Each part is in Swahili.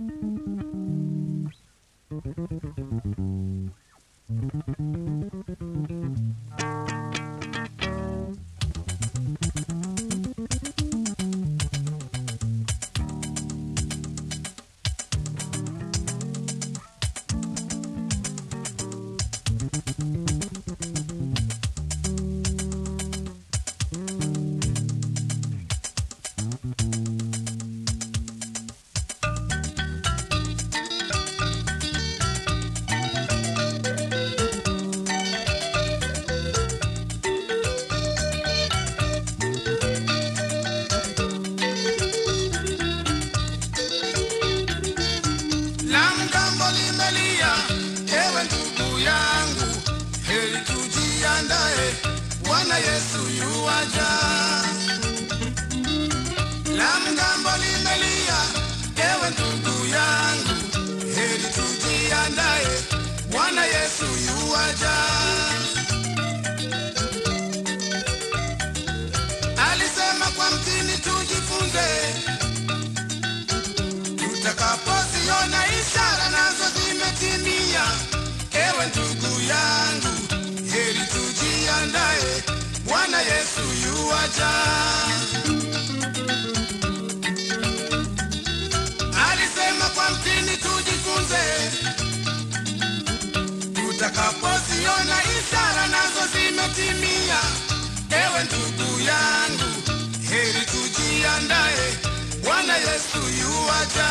Thank you. Bwana Yesu yuwaja. La mgambo limelia, ewe ndugu yangu, heri tujiandae, Bwana Yesu yuwaja. Alisema kwa mtini tujifunze tutakapoziona ishara nazo zimetimia. Ewe ndugu yangu, Alisema kwa mtini tujifunze, tutakapoziona ishara nazo zimetimia. Ewe ndugu yangu, heri tujiandae, Bwana Yesu yuaja.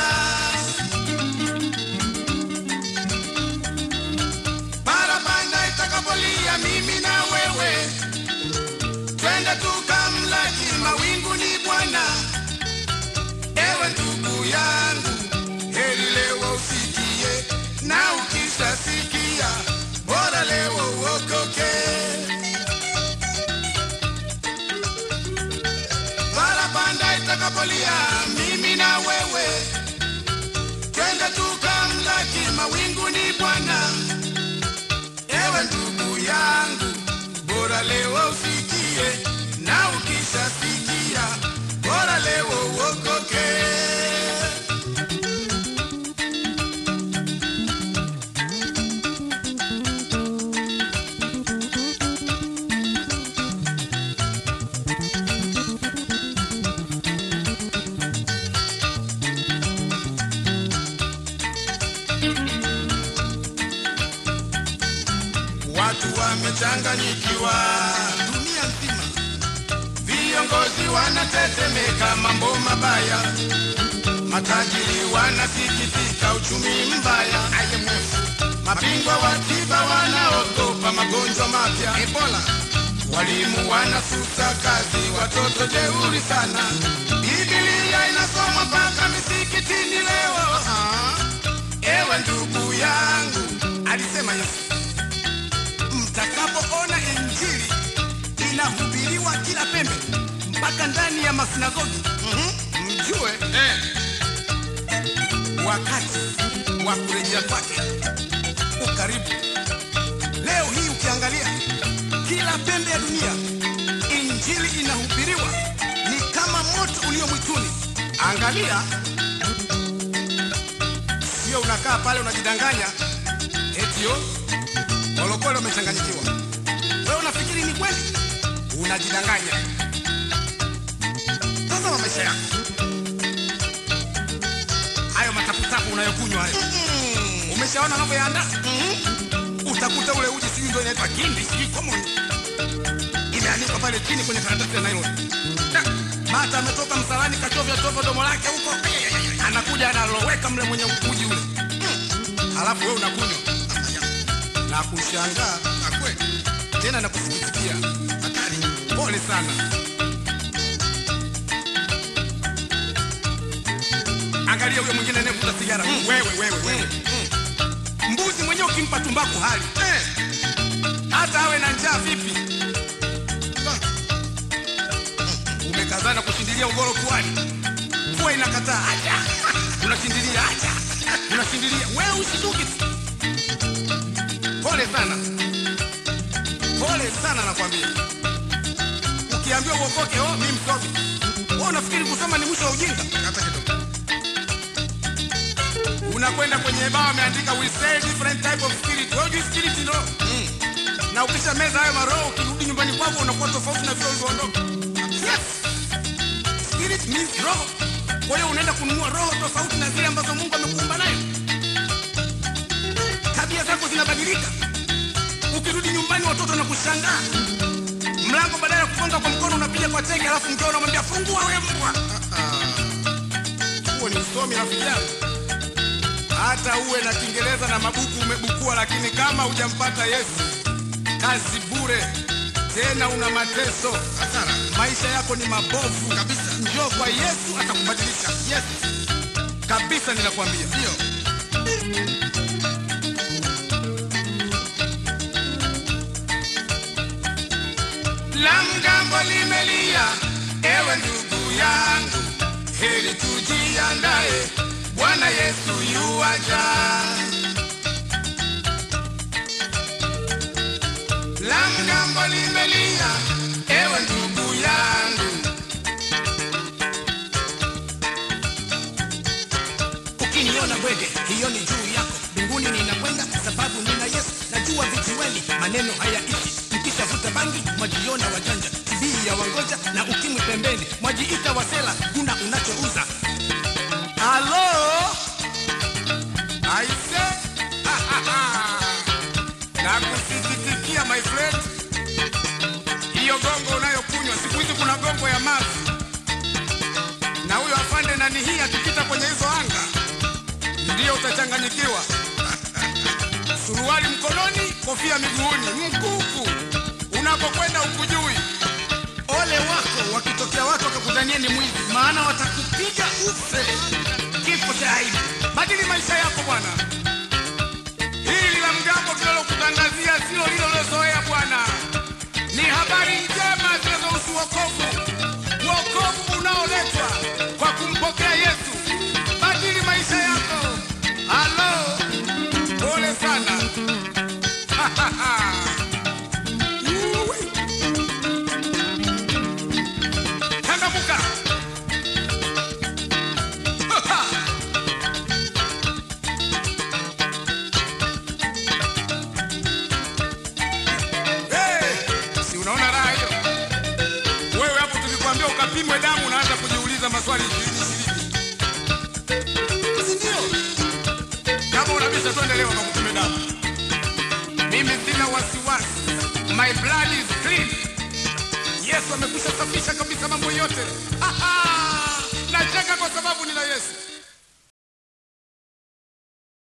Watu wamechanganyikiwa. Dunia nzima, viongozi wanatetemeka, mambo mabaya, matajiri wanasikitika, uchumi mbaya, IMF, mabingwa wa tiba wanaogopa magonjwa mapya, Ebola, walimu wanasusa kazi, watoto jeuri sana, Biblia inasoma mpaka misikitini leo. Ewe ndugu yangu, alisema Yesu mpaka ndani ya masinagogi mm-hmm. mjue eh, wakati wa kurejea kwake ukaribu. Leo hii ukiangalia kila pembe ya dunia injili inahubiriwa, ni kama moto ulio mwituni. Angalia, sio unakaa pale unajidanganya etio walokole wamechanganyikiwa. Wewe unafikiri ni kweli? Unajidanganya. Tazama maisha yako, hayo mataputapu unayokunywa hayo, umeshaona mambo ya andaa? Utakuta ule uji sijui ndio inaitwa kindi sijui komo imeandikwa pale chini kwenye karatasi ya nailoni Mata ametoka msalani kachovya tovo domo lake huko, anakuja analoweka mle mwenye uji ule, halafu wewe unakunywa. Na kushangaa na kweli. Tena nakusikitikia. Hatari, pole sana. Angalia huyo mwingine anayevuta sigara, mm. wewe wewe wewe, mm. mbuzi mwenyewe ukimpa tumbaku hali. Eh, hata awe na njaa vipi, umekazana kushindilia ugoro puani, Kwa inakataa, acha. Unashindilia, acha. Unashindilia, wewe usituki. Pole sana, pole sana nakwambia. Ukiambiwa uokoke, oh, mimi msomi, wewe unafikiri kusoma ni mwisho wa ujinga? Hata kidogo. Unakwenda kwenye bao ameandika we say different type of spirit. Wewe hujui spirit ndo mm. na ukisha meza hayo maroho, ukirudi nyumbani kwako unakuwa tofauti na vile ulivyoondoka. Yes, spirit means roho. Kwa hiyo unaenda kununua roho tofauti na zile ambazo Mungu amekuumba nayo. Tabia zako zinabadilika. Ukirudi nyumbani watoto na kushangaa mlango badala ya kufunga kwa mkono unapiga kwa teke, alafu mkeo unamwambia fungua wewe mbwa. Ah, uh Huo ni msomi rafiki yangu. Hata uwe na Kiingereza na mabuku umebukua, lakini kama hujampata Yesu, kazi bure, tena una mateso. Maisha yako ni mabovu Kabisa. Njoo kwa Yesu atakubadilisha. Yes. Kabisa ninakwambia. Ndio. La mgambo limelia, ewe ndugu yangu, heri tujiandae, Bwana Yesu yuaja. La aise, na kusikitikia my friend, hiyo gongo unayokunywa siku hizi, kuna gongo ya mazi, na huyo afande nani hii akipita kwenye hizo anga, ndiyo utachanganyikiwa. Suruali mkononi, kofia miguuni, mkuku unapokwenda ukujui. Ole wako wakitokea watu wakakudhania ni mwizi, maana watakupiga ufe cha aibu. Badili maisha yako bwana. Hili la mgambo tunalokutangazia sio lilo lilozoea bwana, ni habari njema zinazohusu wokovu, wokovu unaoletwa kwa kumpokea Yesu. Badili maisha yako. Halo, pole sana. swali hivi hivi, Yesu safisha kabisa mambo yote. Nacheka kwa sababu nina Yesu.